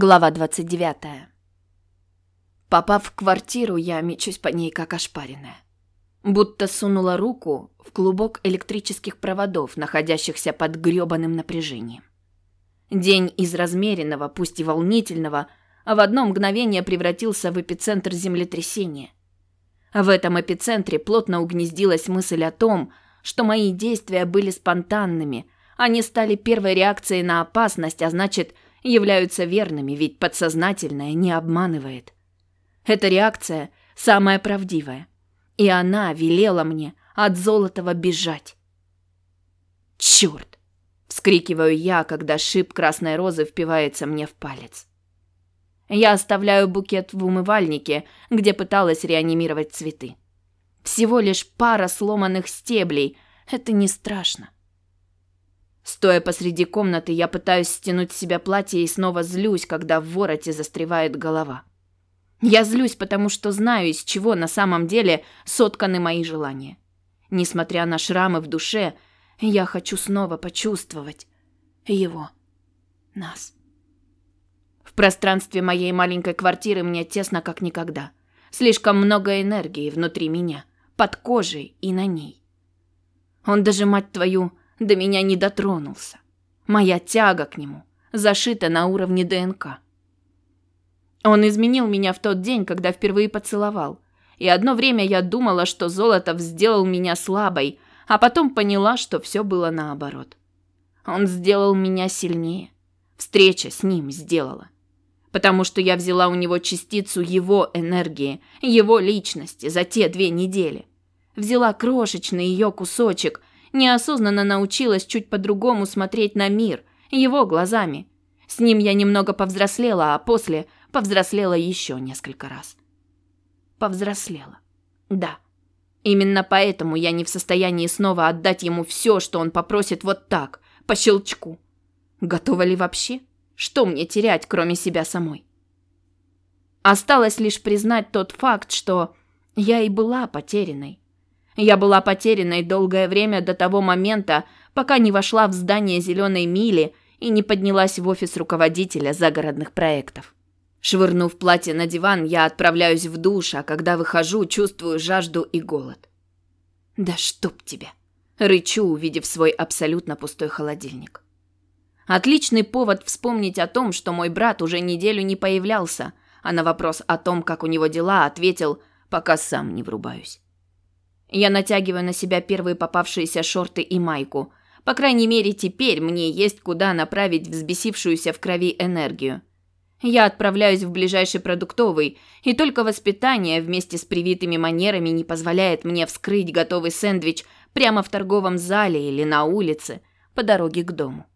Глава 29. Попав в квартиру, я мечусь по ней как ошпаренная. Будто сунула руку в клубок электрических проводов, находящихся под грёбаным напряжением. День из размеренного, пусть и волнительного, а в одно мгновение превратился в эпицентр землетрясения. В этом эпицентре плотно угнездилась мысль о том, что мои действия были спонтанными, они стали первой реакцией на опасность, а значит – являются верными, ведь подсознательное не обманывает. Эта реакция самая правдивая, и она велела мне от Золотого бежать. Черт! вскрикиваю я, когда шип красной розы впивается мне в палец. Я оставляю букет в умывальнике, где пыталась реанимировать цветы. Всего лишь пара сломанных стеблей. Это не страшно. Стоя посреди комнаты, я пытаюсь стянуть с себя платье и снова злюсь, когда в вороте застревает голова. Я злюсь, потому что знаю, из чего на самом деле сотканы мои желания. Несмотря на шрамы в душе, я хочу снова почувствовать его, нас. В пространстве моей маленькой квартиры мне тесно как никогда. Слишком много энергии внутри меня, под кожей и на ней. Он даже, мать твою, до меня не дотронулся. Моя тяга к нему зашита на уровне ДНК. Он изменил меня в тот день, когда впервые поцеловал. И одно время я думала, что Золотов сделал меня слабой, а потом поняла, что все было наоборот. Он сделал меня сильнее. Встреча с ним сделала. Потому что я взяла у него частицу его энергии, его личности за те две недели. Взяла крошечный ее кусочек неосознанно научилась чуть по-другому смотреть на мир, его глазами. С ним я немного повзрослела, а после повзрослела еще несколько раз. Повзрослела. Да. Именно поэтому я не в состоянии снова отдать ему все, что он попросит вот так, по щелчку. Готова ли вообще? Что мне терять, кроме себя самой? Осталось лишь признать тот факт, что я и была потерянной. Я была потерянной долгое время до того момента, пока не вошла в здание зеленой мили и не поднялась в офис руководителя загородных проектов. Швырнув платье на диван, я отправляюсь в душ, а когда выхожу, чувствую жажду и голод. Да чтоб тебя, рычу, увидев свой абсолютно пустой холодильник. Отличный повод вспомнить о том, что мой брат уже неделю не появлялся, а на вопрос о том, как у него дела, ответил, пока сам не врубаюсь. Я натягиваю на себя первые попавшиеся шорты и майку. По крайней мере, теперь мне есть куда направить взбесившуюся в крови энергию. Я отправляюсь в ближайший продуктовый, и только воспитание вместе с привитыми манерами не позволяет мне вскрыть готовый сэндвич прямо в торговом зале или на улице по дороге к дому.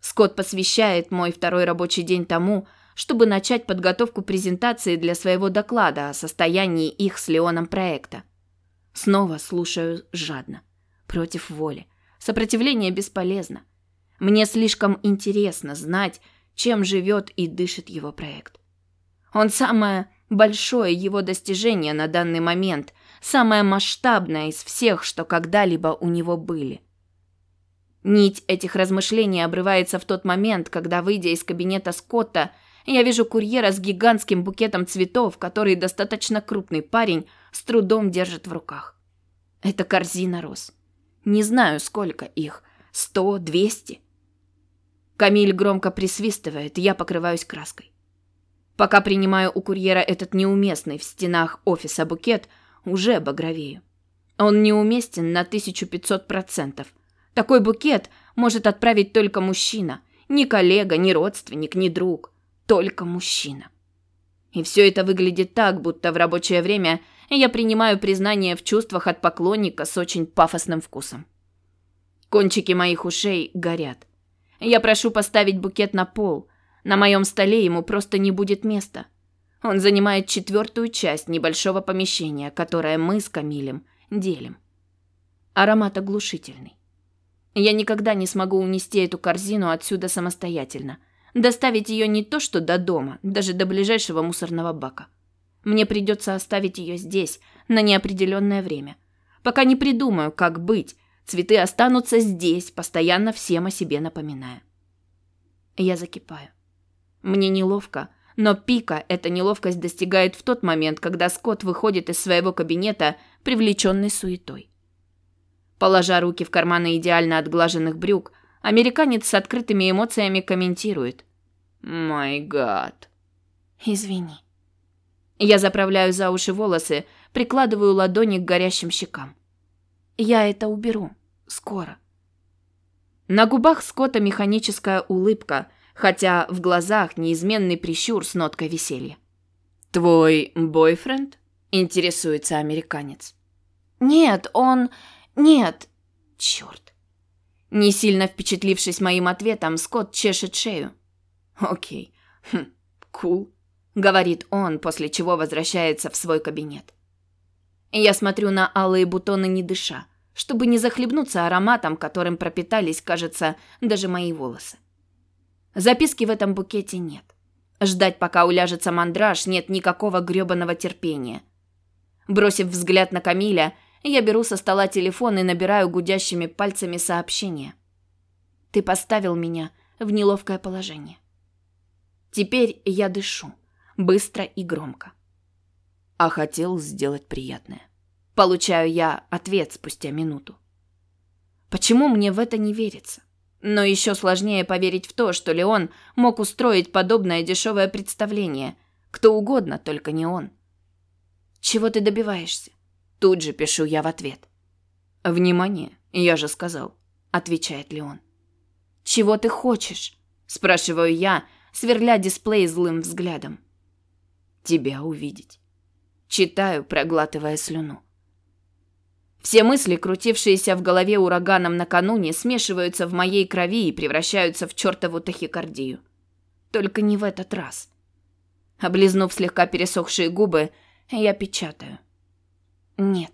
Скотт посвящает мой второй рабочий день тому, чтобы начать подготовку презентации для своего доклада о состоянии их с Леоном проекта. Снова слушаю жадно, против воли. Сопротивление бесполезно. Мне слишком интересно знать, чем живет и дышит его проект. Он самое большое его достижение на данный момент, самое масштабное из всех, что когда-либо у него были. Нить этих размышлений обрывается в тот момент, когда, выйдя из кабинета Скотта, я вижу курьера с гигантским букетом цветов, который достаточно крупный парень с трудом держит в руках. Это корзина роз. Не знаю, сколько их. Сто, двести. Камиль громко присвистывает, я покрываюсь краской. Пока принимаю у курьера этот неуместный в стенах офиса букет, уже багровею. Он неуместен на 1500%. Такой букет может отправить только мужчина. Ни коллега, ни родственник, ни друг. Только мужчина. И все это выглядит так, будто в рабочее время я принимаю признание в чувствах от поклонника с очень пафосным вкусом. Кончики моих ушей горят. Я прошу поставить букет на пол. На моем столе ему просто не будет места. Он занимает четвертую часть небольшого помещения, которое мы с Камилем делим. Аромат оглушительный. Я никогда не смогу унести эту корзину отсюда самостоятельно – Доставить ее не то что до дома, даже до ближайшего мусорного бака. Мне придется оставить ее здесь на неопределенное время. Пока не придумаю, как быть, цветы останутся здесь, постоянно всем о себе напоминая. Я закипаю. Мне неловко, но пика эта неловкость достигает в тот момент, когда Скотт выходит из своего кабинета, привлеченный суетой. Положа руки в карманы идеально отглаженных брюк, американец с открытыми эмоциями комментирует. «Май гад». «Извини». Я заправляю за уши волосы, прикладываю ладони к горящим щекам. «Я это уберу. Скоро». На губах Скотта механическая улыбка, хотя в глазах неизменный прищур с ноткой веселья. «Твой бойфренд?» – интересуется американец. «Нет, он... Нет. Черт. Не сильно впечатлившись моим ответом, Скотт чешет шею. «Окей. Хм, кул», — говорит он, после чего возвращается в свой кабинет. Я смотрю на алые бутоны, не дыша, чтобы не захлебнуться ароматом, которым пропитались, кажется, даже мои волосы. Записки в этом букете нет. Ждать, пока уляжется мандраж, нет никакого грёбаного терпения. Бросив взгляд на Камиля, я беру со стола телефон и набираю гудящими пальцами сообщение. Ты поставил меня в неловкое положение. Теперь я дышу, быстро и громко. А хотел сделать приятное. Получаю я ответ спустя минуту. Почему мне в это не верится? Но еще сложнее поверить в то, что Леон мог устроить подобное дешевое представление. Кто угодно, только не он. Чего ты добиваешься? Тут же пишу я в ответ. «Внимание, я же сказал», — отвечает Леон. «Чего ты хочешь?» — спрашиваю я, сверля дисплей злым взглядом. «Тебя увидеть». Читаю, проглатывая слюну. Все мысли, крутившиеся в голове ураганом накануне, смешиваются в моей крови и превращаются в чертову тахикардию. Только не в этот раз. Облизнув слегка пересохшие губы, я печатаю. Нет.